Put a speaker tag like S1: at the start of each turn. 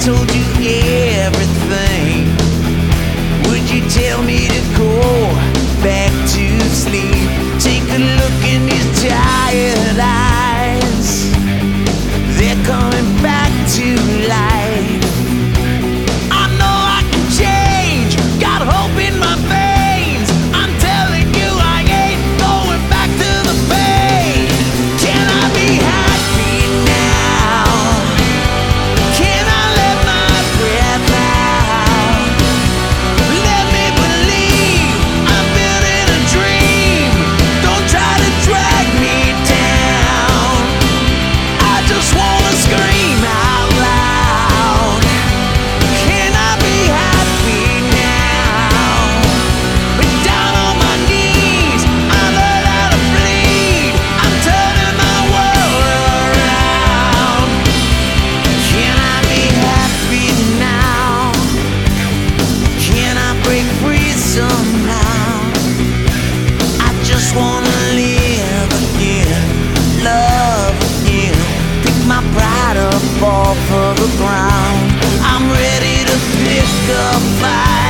S1: told you everything, would you tell me to go back to sleep? the ground. I'm ready to pick a fight.